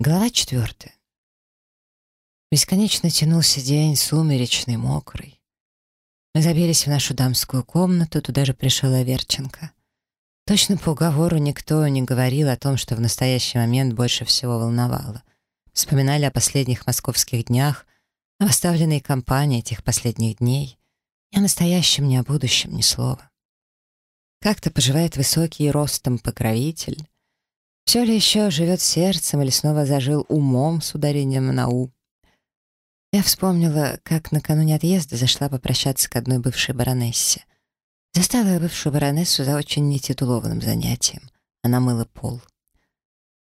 Глава четвертая. Бесконечно тянулся день, сумеречный, мокрый. Мы забились в нашу дамскую комнату, туда же пришел Аверченко. Точно по уговору никто не говорил о том, что в настоящий момент больше всего волновало. Вспоминали о последних московских днях, о оставленной компании этих последних дней, и о настоящем, не о будущем ни слова. Как-то поживает высокий ростом покровитель, все ли еще живет сердцем или снова зажил умом с ударением на «у»? Я вспомнила, как накануне отъезда зашла попрощаться к одной бывшей баронессе. Застала я бывшую баронессу за очень нетитулованным занятием. Она мыла пол.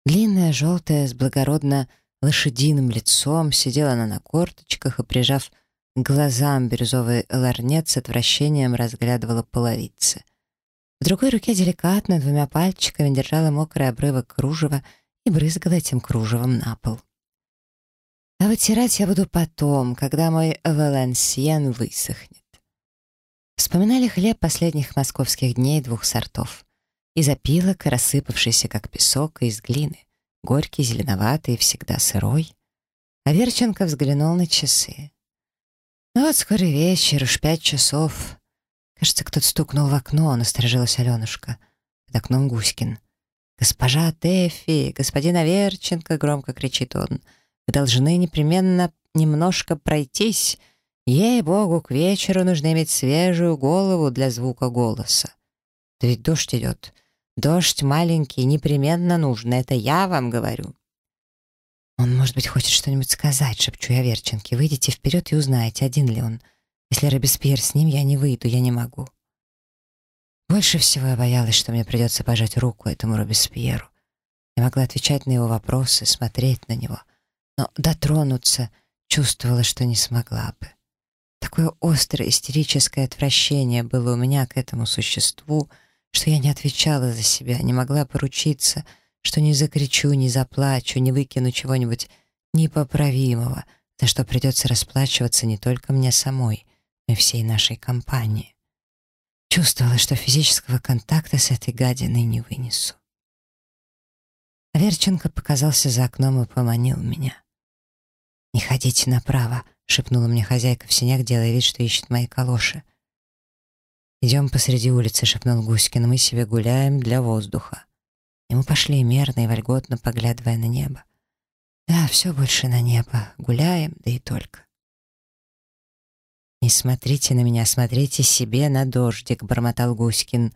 Длинная, желтая, с благородно лошадиным лицом, сидела она на корточках и, прижав к глазам бирюзовый ларнет, с отвращением разглядывала половицы — в другой руке деликатно двумя пальчиками держала мокрый обрывок кружева и брызгала этим кружевом на пол. А вытирать я буду потом, когда мой валенсиен высохнет. Вспоминали хлеб последних московских дней двух сортов. Из опилок, рассыпавшийся как песок, и из глины. Горький, зеленоватый, всегда сырой. А Верченко взглянул на часы. Ну вот скоро вечер, уж пять часов. Кажется, кто-то стукнул в окно, насторожилась Аленушка. Под окном Гуськин. «Госпожа Тэфи, господин Аверченко!» — громко кричит он. «Вы должны непременно немножко пройтись. Ей-богу, к вечеру нужно иметь свежую голову для звука голоса. Да ведь дождь идет. Дождь маленький, непременно нужно, это я вам говорю». «Он, может быть, хочет что-нибудь сказать», — шепчу я Верченке. «Выйдите вперед и узнаете, один ли он». Если Робеспьер с ним, я не выйду, я не могу. Больше всего я боялась, что мне придется пожать руку этому Робеспьеру. Я могла отвечать на его вопросы, смотреть на него, но дотронуться чувствовала, что не смогла бы. Такое острое истерическое отвращение было у меня к этому существу, что я не отвечала за себя, не могла поручиться, что не закричу, не заплачу, не выкину чего-нибудь непоправимого, за что придется расплачиваться не только мне самой, и всей нашей компании. Чувствовала, что физического контакта с этой гадиной не вынесу. Верченко показался за окном и поманил меня. «Не ходите направо», — шепнула мне хозяйка в синях, делая вид, что ищет мои калоши. «Идем посреди улицы», — шепнул Гуськин, — «мы себе гуляем для воздуха». И мы пошли мерно и вольготно, поглядывая на небо. Да, все больше на небо. Гуляем, да и только. «Не смотрите на меня, смотрите себе на дождик», — бормотал Гуськин.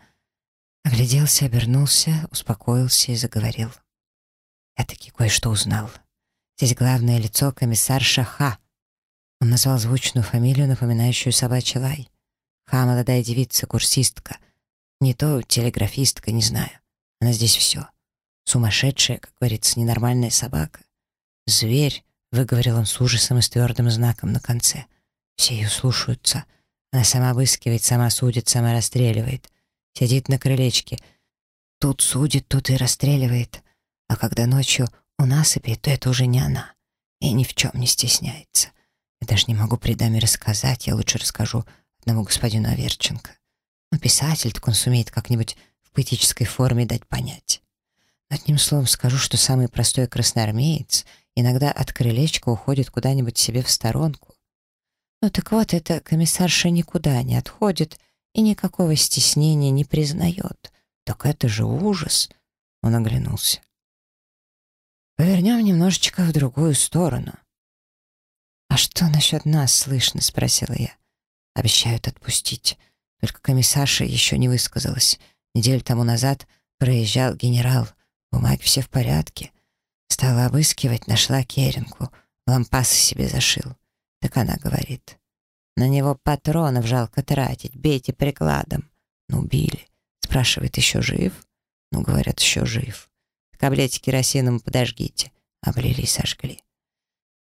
Огляделся, обернулся, успокоился и заговорил. Я таки кое-что узнал. Здесь главное лицо комиссар Шаха. Он назвал звучную фамилию, напоминающую собачий лай. Ха — молодая девица, курсистка. Не то телеграфистка, не знаю. Она здесь все. Сумасшедшая, как говорится, ненормальная собака. «Зверь», — выговорил он с ужасом и с твердым знаком на конце — все ее слушаются. Она сама обыскивает, сама судит, сама расстреливает. Сидит на крылечке. Тут судит, тут и расстреливает. А когда ночью у насыпи, то это уже не она. И ни в чем не стесняется. Я даже не могу при даме рассказать, я лучше расскажу одному господину Аверченко. Но писатель так он сумеет как-нибудь в поэтической форме дать понять. Одним словом скажу, что самый простой красноармеец иногда от крылечка уходит куда-нибудь себе в сторонку, ну так вот, эта комиссарша никуда не отходит и никакого стеснения не признает. Так это же ужас. Он оглянулся. Повернем немножечко в другую сторону. «А что насчет нас слышно?» — спросила я. «Обещают отпустить. Только комиссарша еще не высказалась. Неделю тому назад проезжал генерал. Бумаги все в порядке. Стала обыскивать, нашла Керенку. Лампасы себе зашил. Так она говорит. На него патронов жалко тратить, бейте прикладом. Ну, убили. Спрашивает, еще жив? Ну, говорят, еще жив. Так керосином, подожгите. Облили и сожгли.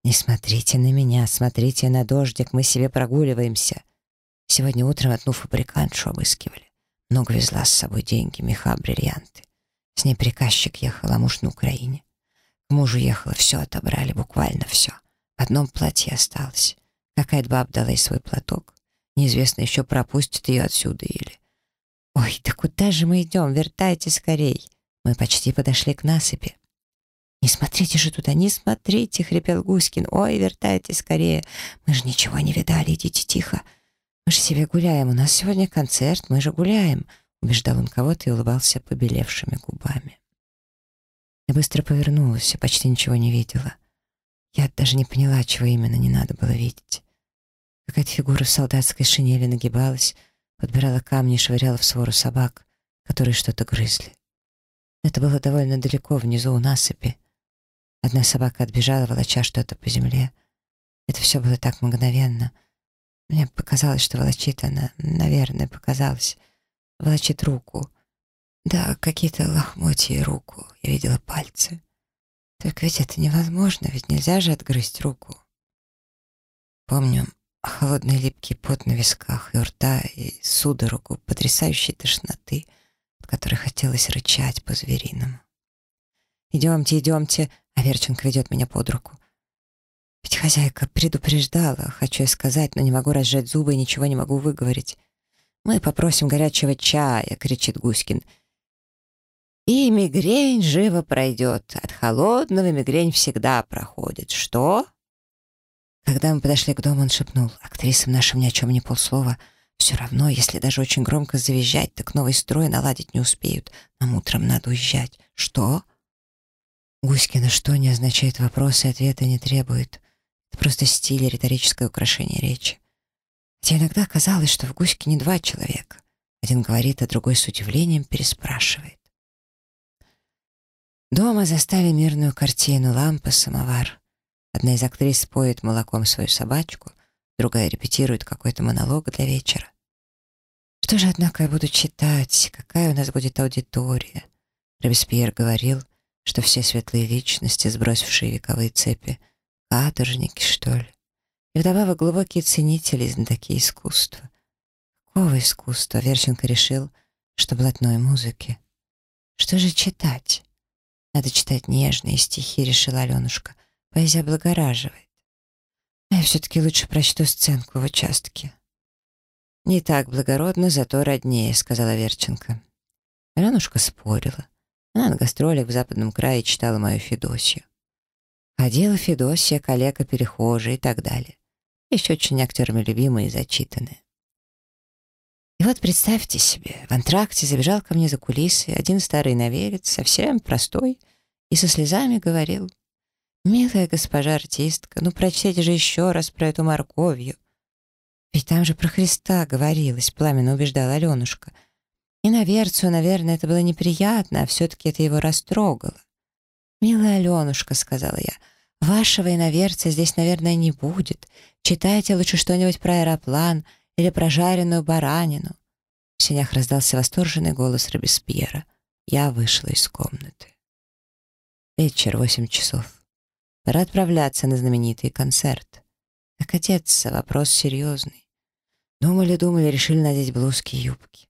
Не смотрите на меня, смотрите на дождик, мы себе прогуливаемся. Сегодня утром одну фабрикантшу обыскивали. Много везла с собой деньги, меха, бриллианты. С ней приказчик ехал, а муж на Украине. К мужу ехала, все отобрали, буквально все. Одном платье осталось. Какая-то баб дала ей свой платок. Неизвестно, еще пропустит ее отсюда или... «Ой, да куда же мы идем? Вертайте скорей!» Мы почти подошли к насыпи. «Не смотри!» смотрите же туда, не смотрите!» — хрипел Гуськин. «Ой, вертайтесь скорее! Мы же ничего не видали, идите тихо! Мы же себе гуляем, у нас сегодня концерт, мы же гуляем!» — убеждал он кого-то и улыбался побелевшими губами. Я быстро повернулась и почти ничего не видела. Я даже не поняла, чего именно не надо было видеть. Какая-то фигура в солдатской шинели нагибалась, подбирала камни и швыряла в свору собак, которые что-то грызли. Это было довольно далеко, внизу у насыпи. Одна собака отбежала, волоча что-то по земле. Это все было так мгновенно. Мне показалось, что волочит она, наверное, показалось. Волочит руку. Да, какие-то лохмотья руку. Я видела пальцы. Только ведь это невозможно, ведь нельзя же отгрызть руку. Помню холодный липкий пот на висках и у рта, и судорогу потрясающей тошноты, от которой хотелось рычать по-звериному. «Идемте, идемте!» — Аверченко ведет меня под руку. Ведь хозяйка предупреждала, хочу я сказать, но не могу разжать зубы и ничего не могу выговорить. «Мы попросим горячего чая!» — кричит Гуськин — и мигрень живо пройдет. От холодного мигрень всегда проходит. Что? Когда мы подошли к дому, он шепнул. Актрисам нашим ни о чем не полслова. Все равно, если даже очень громко завизжать, так новый строй наладить не успеют. Нам утром надо уезжать. Что? Гуськина «что» не означает вопрос и ответа не требует. Это просто стиль риторическое украшение речи. Хотя иногда казалось, что в Гуське два человека. Один говорит, а другой с удивлением переспрашивает. Дома застали мирную картину, лампа, самовар. Одна из актрис поет молоком свою собачку, другая репетирует какой-то монолог для вечера. Что же, однако, я буду читать? Какая у нас будет аудитория? Робеспьер говорил, что все светлые личности, сбросившие вековые цепи, каторжники, что ли? И вдобавок глубокие ценители и знатоки искусства. Какого искусства? Верченко решил, что блатной музыки. Что же читать? Надо читать нежные стихи, решила Аленушка. Поэзия облагораживает. Я все-таки лучше прочту сценку в участке. «Не так благородно, зато роднее», — сказала Верченко. Аленушка спорила. Она на гастролях в западном крае читала мою Федосию. Ходила Федосия, коллега перехожая и так далее. Еще очень актерами любимые и зачитанные. И вот представьте себе, в антракте забежал ко мне за кулисы один старый наверец, совсем простой, и со слезами говорил, «Милая госпожа артистка, ну прочтите же еще раз про эту морковью». Ведь там же про Христа говорилось, пламенно убеждала Аленушка. И на Верцию, наверное, это было неприятно, а все-таки это его растрогало. «Милая Аленушка», — сказала я, — «вашего иноверца здесь, наверное, не будет. Читайте лучше что-нибудь про аэроплан или про жареную баранину». В сенях раздался восторженный голос Робеспьера. Я вышла из комнаты. Вечер, восемь часов. Пора отправляться на знаменитый концерт. Как одеться? Вопрос серьезный. Думали-думали, решили надеть блузки и юбки.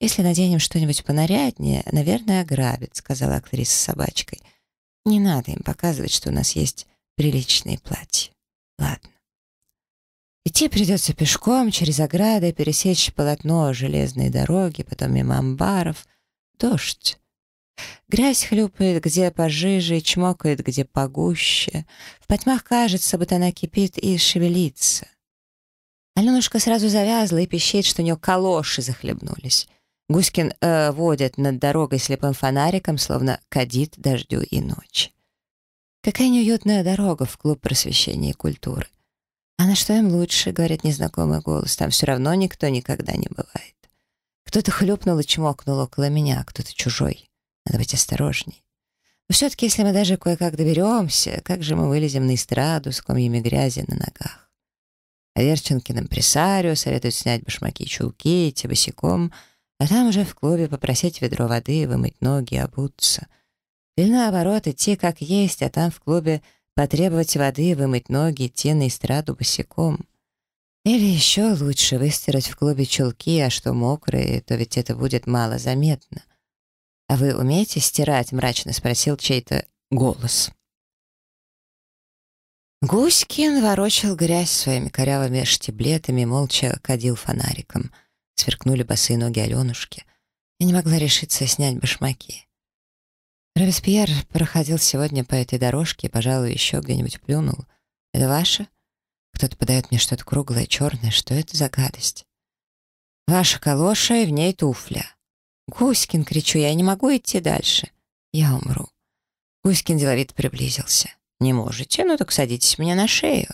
«Если наденем что-нибудь понаряднее, наверное, ограбят», — сказала актриса с собачкой. «Не надо им показывать, что у нас есть приличные платья. Ладно». Идти придется пешком, через ограды, пересечь полотно железной дороги, потом мимо амбаров. Дождь. Грязь хлюпает где пожиже, чмокает где погуще. В потьмах кажется, будто она кипит и шевелится. Аленушка сразу завязла и пищит, что у нее калоши захлебнулись. Гуськин э, водит над дорогой слепым фонариком, словно кадит дождю и ночи. Какая неуютная дорога в клуб просвещения и культуры. А на что им лучше, говорит незнакомый голос, там все равно никто никогда не бывает. Кто-то хлюпнул и чмокнул около меня, кто-то чужой. Надо быть осторожней. Но все-таки, если мы даже кое-как доберемся, как же мы вылезем на эстраду с комьями грязи на ногах? А Верченкин импресарио советует снять башмаки чулки, идти босиком, а там уже в клубе попросить ведро воды, вымыть ноги, обуться. Или наоборот, идти как есть, а там в клубе потребовать воды, вымыть ноги, идти на эстраду босиком. Или еще лучше выстирать в клубе чулки, а что мокрые, то ведь это будет мало заметно. «А вы умеете стирать?» — мрачно спросил чей-то голос. Гуськин ворочал грязь своими корявыми штиблетами, молча кадил фонариком. Сверкнули босые ноги Аленушки. Я не могла решиться снять башмаки. Робеспьер проходил сегодня по этой дорожке и, пожалуй, еще где-нибудь плюнул. Это ваше? Кто-то подает мне что-то круглое, черное. Что это за гадость? Ваша калоша и в ней туфля. Гуськин, кричу я, не могу идти дальше. Я умру. Гуськин деловито приблизился. Не можете? Ну так садитесь мне на шею.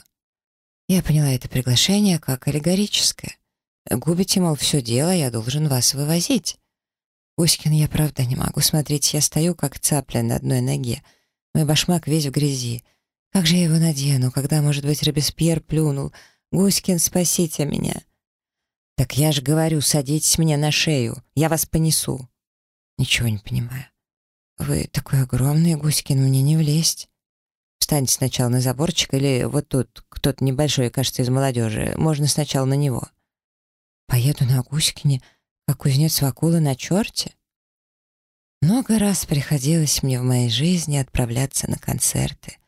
Я поняла это приглашение как аллегорическое. Губите, мол, все дело, я должен вас вывозить. Гуськин, я правда не могу. смотреть. я стою, как цапля на одной ноге. Мой башмак весь в грязи. Как же я его надену, когда, может быть, Робеспьер плюнул? Гуськин, спасите меня. Так я же говорю, садитесь мне на шею, я вас понесу. Ничего не понимаю. Вы такой огромный, Гуськин, мне не влезть. Встаньте сначала на заборчик или вот тут кто-то небольшой, кажется, из молодежи. Можно сначала на него. Поеду на Гуськине, как кузнец Вакула на черте? Много раз приходилось мне в моей жизни отправляться на концерты.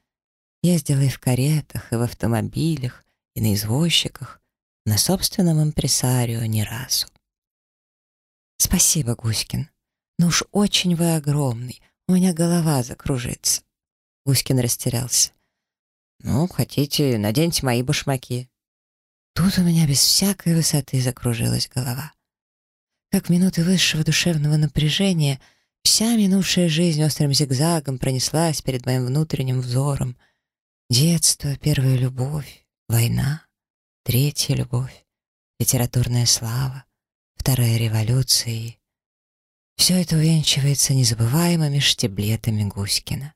Ездила и в каретах, и в автомобилях, и на извозчиках, на собственном импресарио ни разу. Спасибо, Гуськин. Но уж очень вы огромный, у меня голова закружится. Гуськин растерялся. «Ну, хотите, наденьте мои башмаки». Тут у меня без всякой высоты закружилась голова. Как минуты высшего душевного напряжения, вся минувшая жизнь острым зигзагом пронеслась перед моим внутренним взором. Детство, первая любовь, война, третья любовь, литературная слава, вторая революция и... Все это увенчивается незабываемыми штиблетами Гуськина.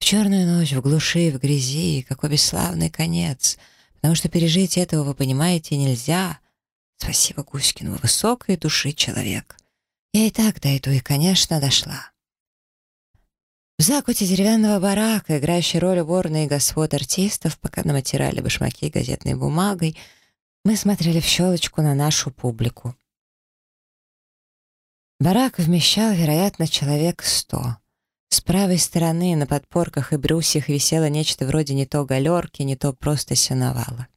В черную ночь, в глуши, в грязи, какой бесславный конец, потому что пережить этого, вы понимаете, нельзя. Спасибо Гуськину, высокой души человек. Я и так дойду, и, конечно, дошла. В закуте деревянного барака, играющей роль уборной господ артистов, пока нам оттирали башмаки газетной бумагой, мы смотрели в щелочку на нашу публику. Барак вмещал, вероятно, человек сто. С правой стороны на подпорках и брусьях висело нечто вроде не то галерки, не то просто сеновала.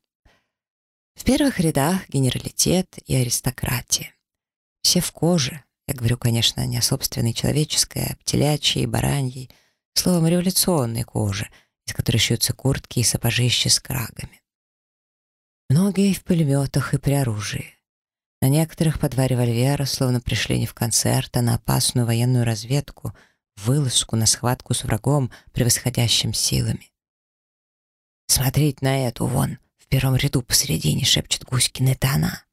В первых рядах генералитет и аристократия. Все в коже. Я говорю, конечно, не о собственной человеческой, а о телячьей, бараньей, словом, революционной коже, из которой шьются куртки и сапожища с крагами. Многие в пулеметах и при оружии. На некоторых по два револьвера, словно пришли не в концерт, а на опасную военную разведку — вылазку на схватку с врагом, превосходящим силами. «Смотреть на эту вон, первом ряду посередине», — шепчет Гуськин, — «это она».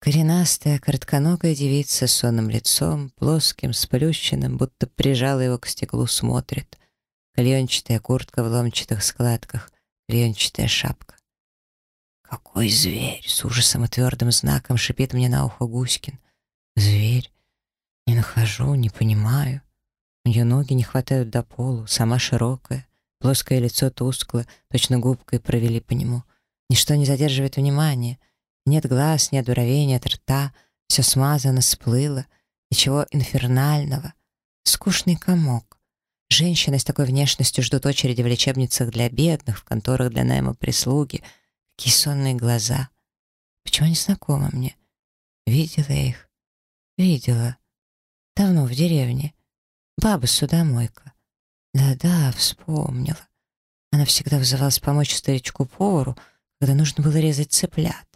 Коренастая, коротконогая девица с сонным лицом, плоским, сплющенным, будто прижала его к стеклу, смотрит. Клеенчатая куртка в ломчатых складках, клеенчатая шапка. «Какой зверь!» — с ужасом и твердым знаком шипит мне на ухо Гуськин. «Зверь? Не нахожу, не понимаю. У нее ноги не хватают до полу, сама широкая, плоское лицо тускло, точно губкой провели по нему. Ничто не задерживает внимания. Нет глаз, нет бровей, нет рта. Все смазано, сплыло. Ничего инфернального. Скучный комок. Женщины с такой внешностью ждут очереди в лечебницах для бедных, в конторах для найма прислуги. Какие сонные глаза. Почему они знакомы мне? Видела я их. Видела. Давно в деревне. Баба-судомойка. Да-да, вспомнила. Она всегда вызывалась помочь старичку-повару, когда нужно было резать цыплят.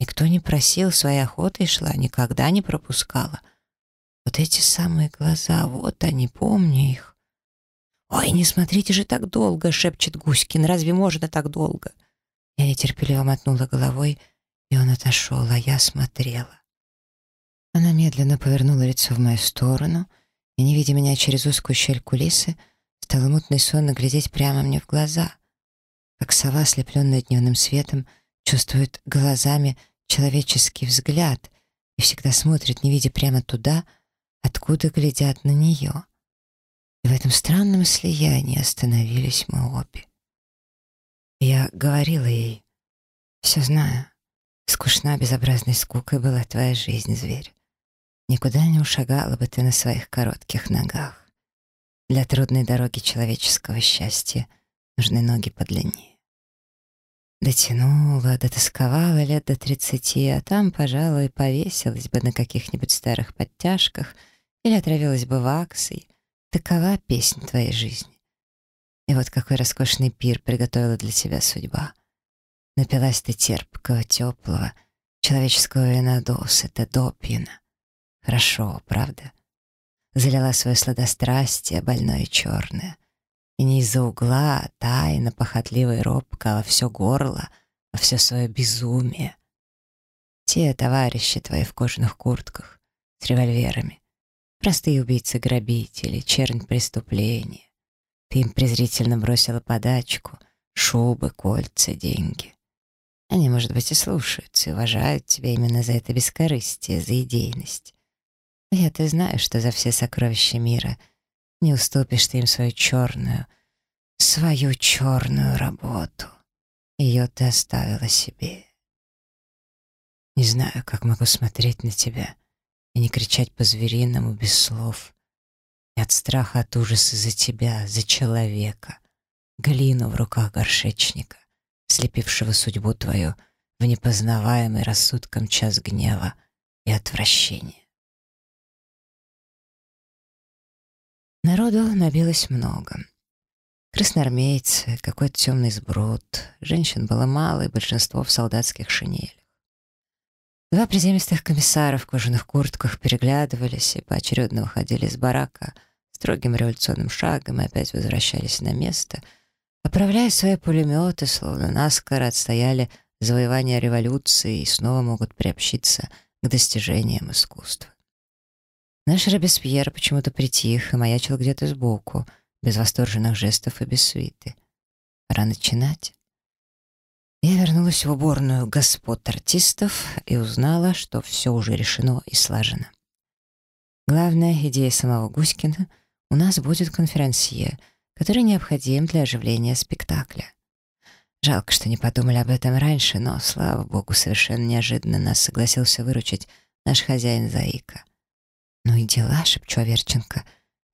Никто не просил, своей охотой шла, никогда не пропускала. Вот эти самые глаза, вот они, помню их. «Ой, не смотрите же так долго!» — шепчет Гуськин. «Разве можно так долго?» Я нетерпеливо мотнула головой, и он отошел, а я смотрела. Она медленно повернула лицо в мою сторону — и, не видя меня через узкую щель кулисы, стала мутно и сонно глядеть прямо мне в глаза, как сова, ослепленная дневным светом, чувствует глазами человеческий взгляд и всегда смотрит, не видя прямо туда, откуда глядят на нее. И в этом странном слиянии остановились мы обе. Я говорила ей, «Все знаю, скучна безобразной скукой была твоя жизнь, зверь. Никуда не ушагала бы ты на своих коротких ногах. Для трудной дороги человеческого счастья нужны ноги подлиннее. Дотянула, дотасковала лет до тридцати, а там, пожалуй, повесилась бы на каких-нибудь старых подтяжках или отравилась бы ваксой, Такова песня твоей жизни. И вот какой роскошный пир приготовила для тебя судьба. Напилась ты терпкого, теплого, человеческого вина досыта, допьяна. Хорошо, правда? Залила свое сладострастие, больное черное. И не из-за угла, а тайно, похотливо и робко, во все горло, во все свое безумие. Те товарищи твои в кожаных куртках, с револьверами, простые убийцы-грабители, чернь преступления. Ты им презрительно бросила подачку, шубы, кольца, деньги. Они, может быть, и слушаются, и уважают тебя именно за это бескорыстие, за идейность. Я-то знаю, что за все сокровища мира не уступишь ты им свою черную, свою черную работу. Ее ты оставила себе. Не знаю, как могу смотреть на тебя и не кричать по-звериному без слов. И от страха, от ужаса за тебя, за человека, глину в руках горшечника, слепившего судьбу твою в непознаваемый рассудком час гнева и отвращения. Народу набилось много. Красноармейцы, какой-то темный сброд, женщин было мало, и большинство в солдатских шинелях. Два приземистых комиссара в кожаных куртках переглядывались и поочередно выходили из барака строгим революционным шагом и опять возвращались на место, оправляя свои пулеметы, словно наскоро отстояли завоевание революции и снова могут приобщиться к достижениям искусства. Наш Робеспьер почему-то притих и маячил где-то сбоку, без восторженных жестов и без свиты. Пора начинать. Я вернулась в уборную господ артистов и узнала, что все уже решено и слажено. Главная идея самого Гуськина — у нас будет конферансье, который необходим для оживления спектакля. Жалко, что не подумали об этом раньше, но, слава богу, совершенно неожиданно нас согласился выручить наш хозяин Заика. «Ну и дела», — шепчу Аверченко,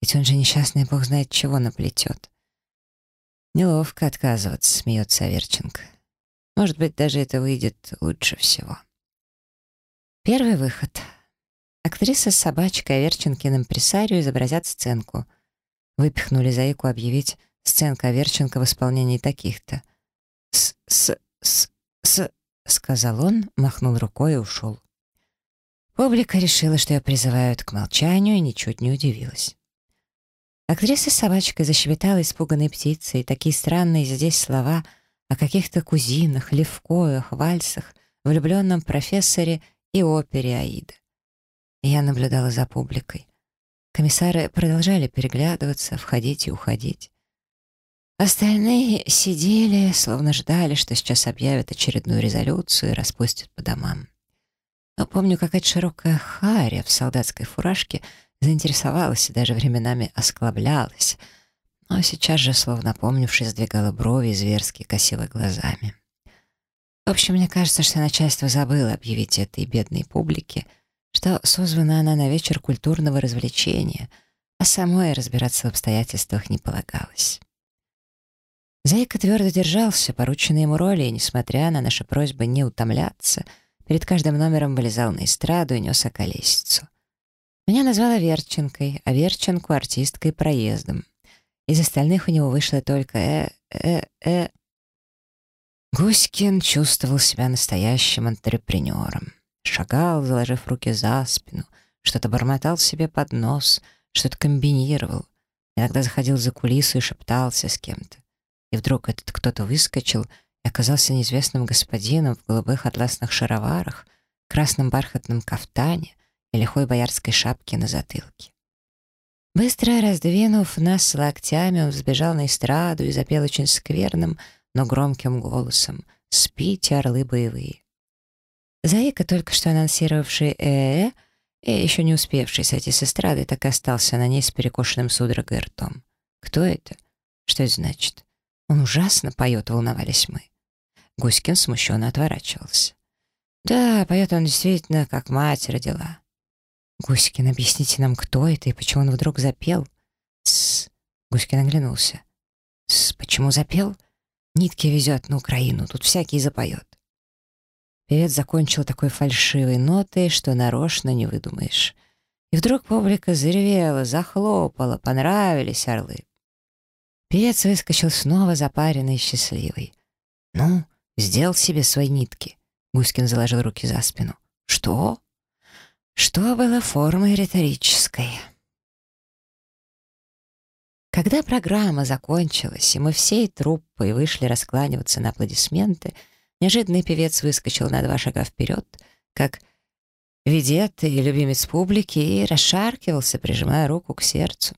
«ведь он же несчастный бог знает чего наплетет». Неловко отказываться, смеется Аверченко. Может быть, даже это выйдет лучше всего. Первый выход. Актриса с собачкой Аверченкин импресарио изобразят сценку. Выпихнули Заику объявить сценка Аверченко в исполнении таких-то. «С-с-с-с», — сказал он, махнул рукой и ушел. Публика решила, что ее призывают к молчанию, и ничуть не удивилась. Актриса с собачкой защебетала испуганной птицей, такие странные здесь слова о каких-то кузинах, левкоях, вальсах, влюбленном профессоре и опере Аида. Я наблюдала за публикой. Комиссары продолжали переглядываться, входить и уходить. Остальные сидели, словно ждали, что сейчас объявят очередную резолюцию и распустят по домам. Но помню, какая-то широкая харя в солдатской фуражке заинтересовалась и даже временами осклаблялась, но сейчас же, словно помнившись, сдвигала брови и зверски косила глазами. В общем, мне кажется, что начальство забыло объявить этой бедной публике, что созвана она на вечер культурного развлечения, а самой разбираться в обстоятельствах не полагалось. Зайка твердо держался, порученной ему роли, и, несмотря на наши просьбы не утомляться — Перед каждым номером вылезал на эстраду и нес околесицу. Меня назвала Верченкой, а Верченку — артисткой проездом. Из остальных у него вышло только «э-э-э». Гуськин чувствовал себя настоящим антрепренером. Шагал, заложив руки за спину, что-то бормотал себе под нос, что-то комбинировал. Иногда заходил за кулисы и шептался с кем-то. И вдруг этот кто-то выскочил — оказался неизвестным господином в голубых атласных шароварах, красном бархатном кафтане и лихой боярской шапке на затылке. Быстро раздвинув нас локтями, он взбежал на эстраду и запел очень скверным, но громким голосом «Спите, орлы боевые». Заика, только что анонсировавший «э-э», и еще не успевший сойти с эстрады, так и остался на ней с перекошенным судорогой ртом. «Кто это? Что это значит?» «Он ужасно поет», — волновались мы. Гуськин смущенно отворачивался. «Да, поет он действительно, как мать родила». «Гуськин, объясните нам, кто это и почему он вдруг запел?» «Тссс», — Гуськин оглянулся. «Тссс, почему запел? Нитки везет на Украину, тут всякий запоет». Певец закончил такой фальшивой нотой, что нарочно не выдумаешь. И вдруг публика заревела, захлопала, понравились орлы. Певец выскочил снова запаренный и счастливый. «Ну, сделал себе свои нитки». Гуськин заложил руки за спину. «Что?» «Что было формой риторической?» Когда программа закончилась, и мы всей труппой вышли раскланиваться на аплодисменты, неожиданный певец выскочил на два шага вперед, как ведет любимец публики, и расшаркивался, прижимая руку к сердцу.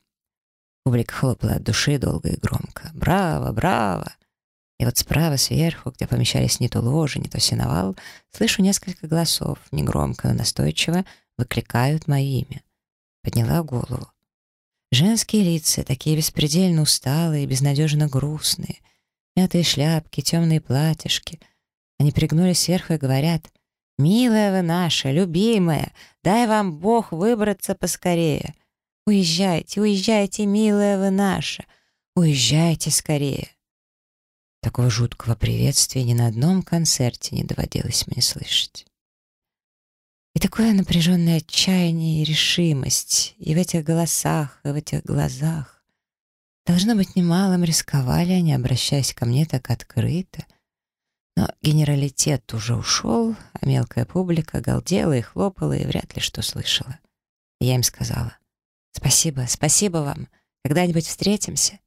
Публика хлопала от души долго и громко. «Браво! Браво!» И вот справа сверху, где помещались не то ложи, не то сеновал, слышу несколько голосов, негромко, но настойчиво, выкликают мое имя. Подняла голову. Женские лица, такие беспредельно усталые, безнадежно грустные, мятые шляпки, темные платьишки. Они пригнулись сверху и говорят «Милая вы наша, любимая, дай вам Бог выбраться поскорее. Уезжайте, уезжайте, милая вы наша, уезжайте скорее». Такого жуткого приветствия ни на одном концерте не доводилось мне слышать. И такое напряженное отчаяние и решимость, и в этих голосах, и в этих глазах. Должно быть, немалым рисковали они, обращаясь ко мне так открыто. Но генералитет уже ушел, а мелкая публика галдела и хлопала, и вряд ли что слышала. И я им сказала, «Спасибо, спасибо вам, когда-нибудь встретимся».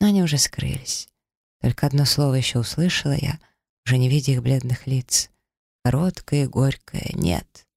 Но они уже скрылись. Только одно слово еще услышала я, уже не видя их бледных лиц. Короткое и горькое «нет».